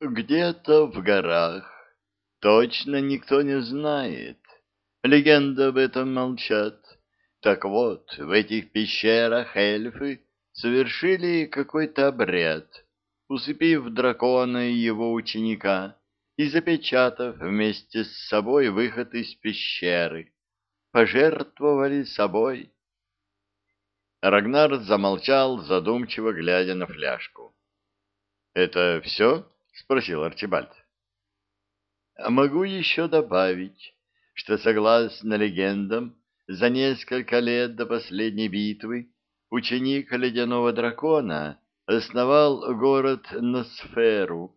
Где-то в горах. Точно никто не знает. Легенды об этом молчат. Так вот, в этих пещерах эльфы совершили какой-то обряд, усыпив дракона и его ученика и запечатав вместе с собой выход из пещеры. Пожертвовали собой. Рагнар замолчал, задумчиво глядя на фляжку. — Это все? — спросил Арчибальд. — Могу еще добавить, что, согласно легендам, за несколько лет до последней битвы ученик ледяного дракона основал город Носферу,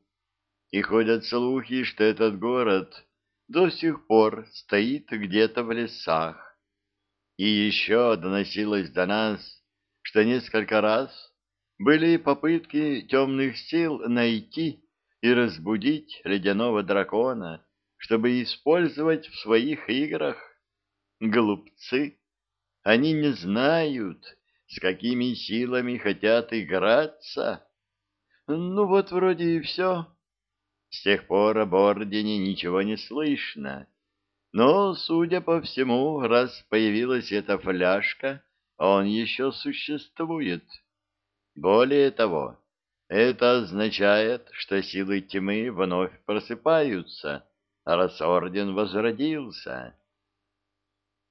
и ходят слухи, что этот город до сих пор стоит где-то в лесах. И еще доносилось до нас, что несколько раз были попытки темных сил найти и разбудить ледяного дракона, чтобы использовать в своих играх. Глупцы! Они не знают, с какими силами хотят играться. Ну вот вроде и все. С тех пор об ордене ничего не слышно. Но, судя по всему, раз появилась эта фляжка, он еще существует. Более того, это означает, что силы тьмы вновь просыпаются, раз орден возродился.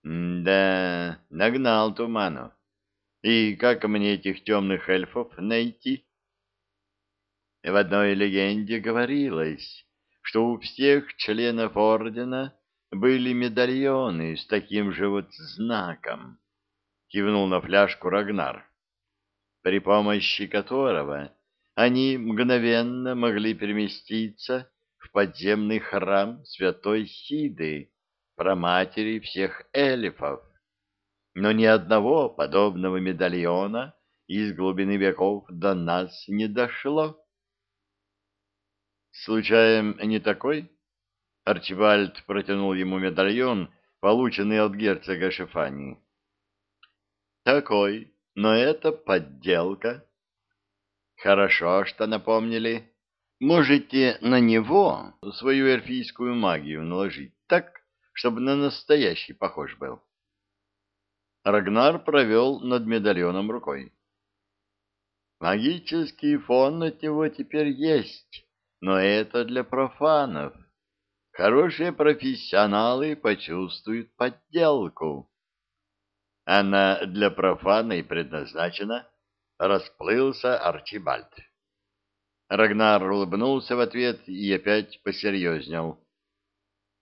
Да, нагнал туману. И как мне этих темных эльфов найти? В одной легенде говорилось, что у всех членов ордена были медальоны с таким же вот знаком. Кивнул на фляжку Рагнар, при помощи которого они мгновенно могли переместиться в подземный храм святой Сиды, праматери всех эльфов. Но ни одного подобного медальона из глубины веков до нас не дошло. Случаем не такой? Арчибальд протянул ему медальон, полученный от герцога Шефании. Такой, но это подделка. Хорошо, что напомнили. Можете на него свою эльфийскую магию наложить так, чтобы на настоящий похож был. Рагнар провел над медальоном рукой. Магический фон от него теперь есть, но это для профанов. Хорошие профессионалы почувствуют подделку. Она для профана и предназначена, расплылся Арчибальд. Рагнар улыбнулся в ответ и опять посерьезнел.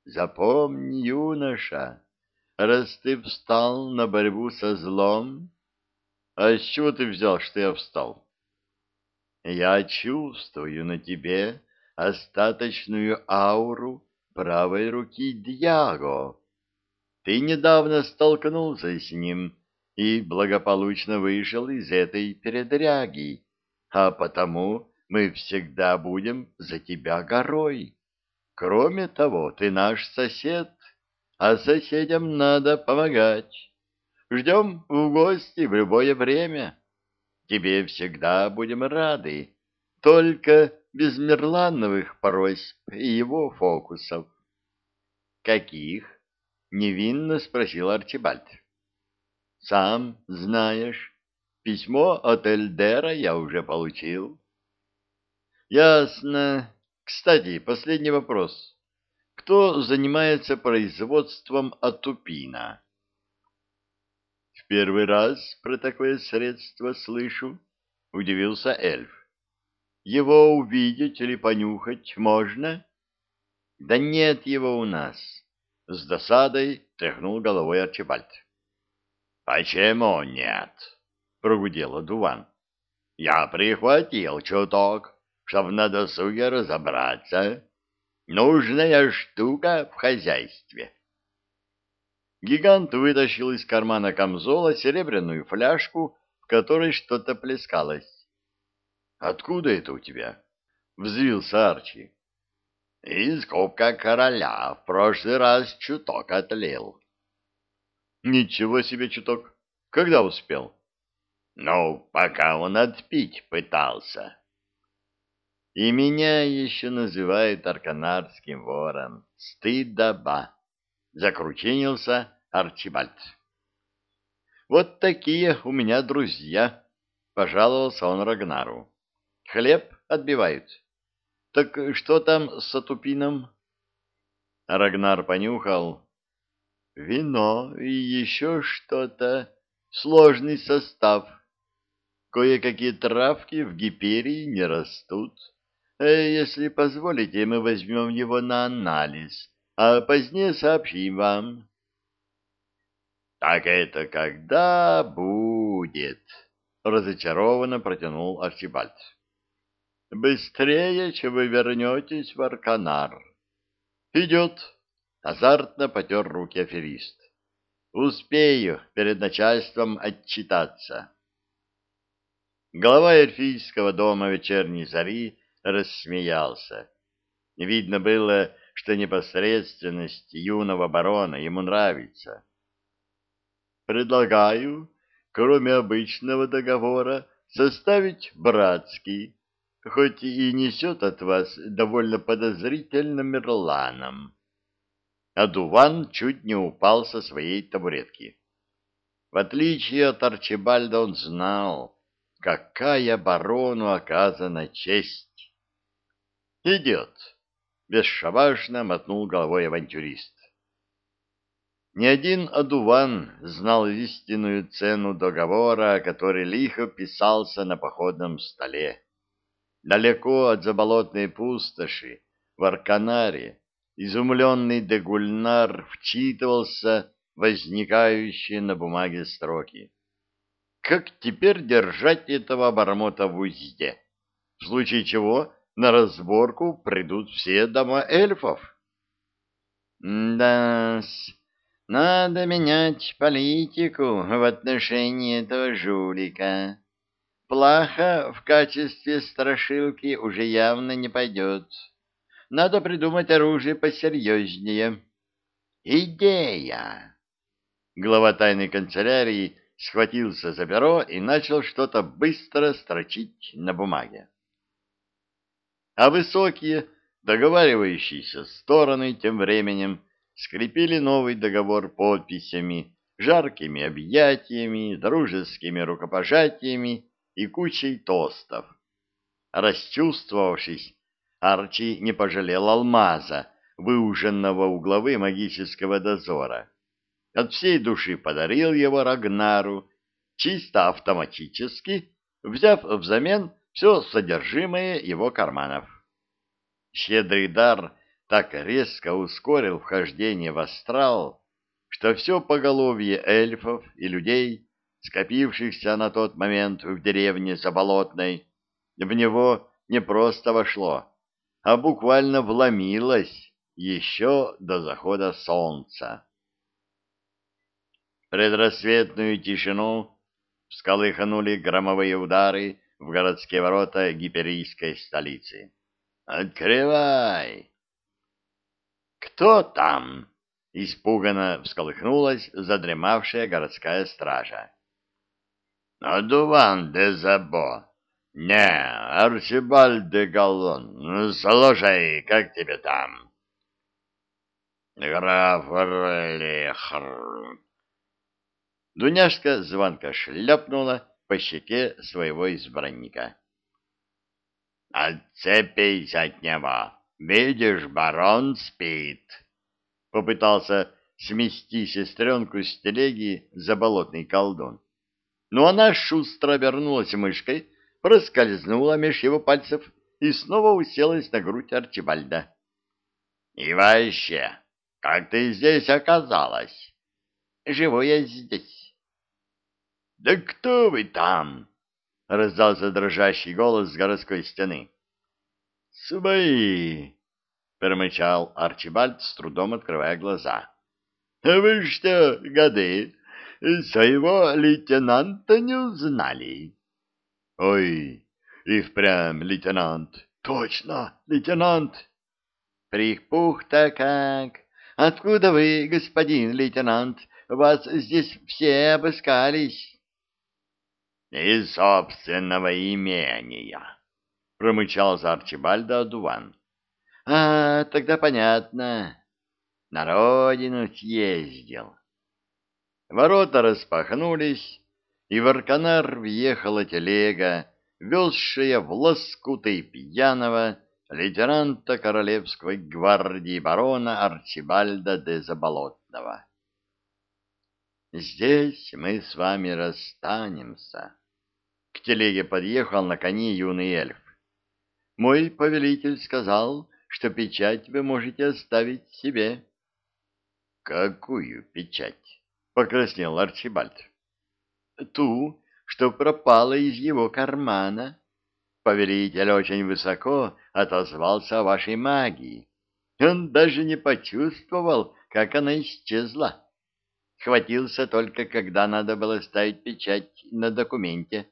Запомни, юноша, раз ты встал на борьбу со злом... А с чего ты взял, что я встал? Я чувствую на тебе остаточную ауру правой руки Дьяго. Ты недавно столкнулся с ним и благополучно вышел из этой передряги, а потому мы всегда будем за тебя горой. Кроме того, ты наш сосед, а соседям надо помогать. Ждем в гости в любое время. Тебе всегда будем рады, только без Мерлановых просьб и его фокусов. — Каких? — невинно спросил Арчибальд. — Сам знаешь, письмо от Эльдера я уже получил. — Ясно. Кстати, последний вопрос. Кто занимается производством атупина? В первый раз про такое средство слышу, удивился эльф. Его увидеть или понюхать можно? Да нет его у нас. С досадой тряхнул головой Арчибальд. Почему нет? Прогудел Дуван. Я прихватил чуток чтоб на досуге разобраться. Нужная штука в хозяйстве. Гигант вытащил из кармана камзола серебряную фляжку, в которой что-то плескалось. — Откуда это у тебя? — взвился Арчи. — Из кубка короля в прошлый раз чуток отлил. — Ничего себе чуток! Когда успел? — Ну, пока он отпить пытался. И меня еще называют арканарским вором. Стыдоба. Закрученился Арчибальд. Вот такие у меня друзья, пожаловался он Рагнару. Хлеб отбивают. Так что там с Атупином? Рагнар понюхал. Вино и еще что-то. Сложный состав. Кое-какие травки в Гиперии не растут. Э, если позволите, мы возьмем его на анализ, а позднее сообщим вам. — Так это когда будет? — разочарованно протянул Арчибальд. — Быстрее, чем вы вернетесь в Арканар. — Идет. Азартно потер руки аферист. — Успею перед начальством отчитаться. Глава эльфийского дома вечерней зари рассмеялся. Видно было, что непосредственность юного барона ему нравится. «Предлагаю, кроме обычного договора, составить братский, хоть и несет от вас довольно подозрительным мерланом». Адуван чуть не упал со своей табуретки. В отличие от Арчибальда он знал, какая барону оказана честь. «Идет!» — бесшабашно мотнул головой авантюрист. Ни один одуван знал истинную цену договора, который лихо писался на походном столе. Далеко от заболотной пустоши, в Арканаре, изумленный Дегульнар вчитывался возникающие на бумаге строки. Как теперь держать этого обормота в узде? В случае чего на разборку придут все дома эльфов. да надо менять политику в отношении этого жулика. Плаха в качестве страшилки уже явно не пойдет. Надо придумать оружие посерьезнее. Идея! Глава тайной канцелярии схватился за перо и начал что-то быстро строчить на бумаге. А высокие, договаривающиеся стороны тем временем скрепили новый договор подписями, жаркими объятиями, дружескими рукопожатиями и кучей тостов. Расчувствовавшись, Арчи не пожалел алмаза, выуженного у главы магического дозора от всей души подарил его Рагнару, чисто автоматически, взяв взамен все содержимое его карманов. Щедрый дар так резко ускорил вхождение в астрал, что все поголовье эльфов и людей, скопившихся на тот момент в деревне Заболотной, в него не просто вошло, а буквально вломилось еще до захода солнца предрассветную тишину всколыхнули громовые удары в городские ворота гиперийской столицы. «Открывай!» «Кто там?» — испуганно всколыхнулась задремавшая городская стража. «Адуван де Забо! Не, Арчибальд де Галлон! Слушай, как тебе там?» «Граф Орлихр!» Дуняшка звонко шляпнула по щеке своего избранника. — Отцепись от него! Видишь, барон спит! — попытался смести сестренку с телеги заболотный колдун. Но она шустро обернулась мышкой, проскользнула меж его пальцев и снова уселась на грудь Арчибальда. — И вообще, как ты здесь оказалась? — Живу я здесь. — Да кто вы там? — раздался дрожащий голос с городской стены. — Свои! — промычал Арчибальд, с трудом открывая глаза. — Вы что, годы, своего лейтенанта не узнали? — Ой, и впрямь лейтенант. Точно, лейтенант. — Припух-то как! Откуда вы, господин лейтенант? Вас здесь все обыскались. — Из собственного имения. — промычал за Арчибальда Дуван. — А, тогда понятно. На родину съездил. Ворота распахнулись, и в Арканар въехала телега, везшая в лоскуты пьяного лейтенанта Королевской гвардии барона Арчибальда де Заболотного. «Здесь мы с вами расстанемся». К телеге подъехал на коне юный эльф. «Мой повелитель сказал, что печать вы можете оставить себе». «Какую печать?» — покраснел Арчибальд. «Ту, что пропала из его кармана. Повелитель очень высоко отозвался о вашей магии. Он даже не почувствовал, как она исчезла. Хватился только, когда надо было ставить печать на документе.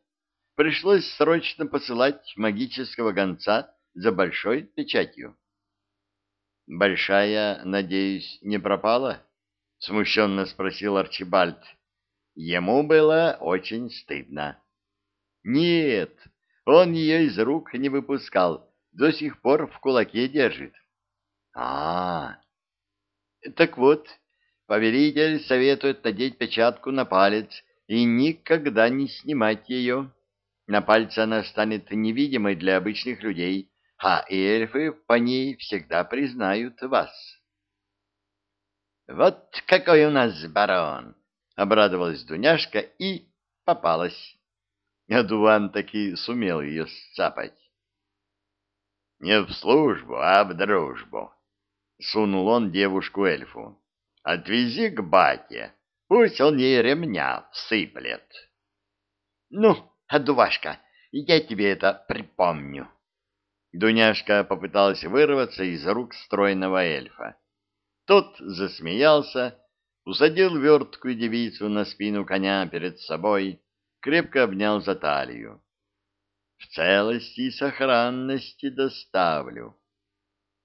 Пришлось срочно посылать магического гонца за большой печатью. «Большая, надеюсь, не пропала?» — смущенно спросил Арчибальд. Ему было очень стыдно. «Нет, он ее из рук не выпускал, до сих пор в кулаке держит». «А, -а. так вот, повелитель советует надеть печатку на палец и никогда не снимать ее». На пальце она станет невидимой для обычных людей, а эльфы по ней всегда признают вас. «Вот какой у нас барон!» — обрадовалась Дуняшка и попалась. Адуван таки сумел ее сцапать. «Не в службу, а в дружбу!» — сунул он девушку-эльфу. «Отвези к бате, пусть он ей ремня всыплет». «Ну, Адувашка, я тебе это припомню. Дуняшка попыталась вырваться из рук стройного эльфа. Тот засмеялся, усадил верткую девицу на спину коня перед собой, крепко обнял за талию. В целости и сохранности доставлю.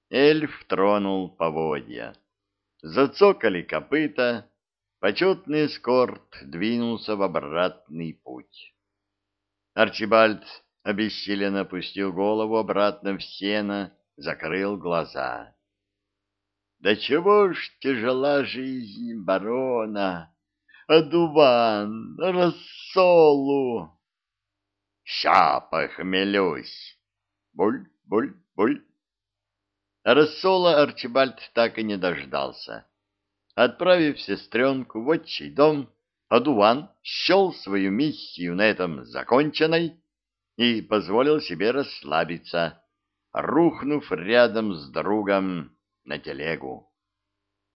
Эльф тронул поводья. Зацокали копыта, почетный эскорт двинулся в обратный путь. Арчибальд обессиленно опустил голову обратно в сено, закрыл глаза. Да чего ж тяжела жизнь барона, одуван, рассолу. Ща похмелюсь. Буль, буль, буль. Рассола Арчибальд так и не дождался. Отправив сестренку в отчий дом, Адуван счел свою миссию на этом законченной и позволил себе расслабиться, рухнув рядом с другом на телегу.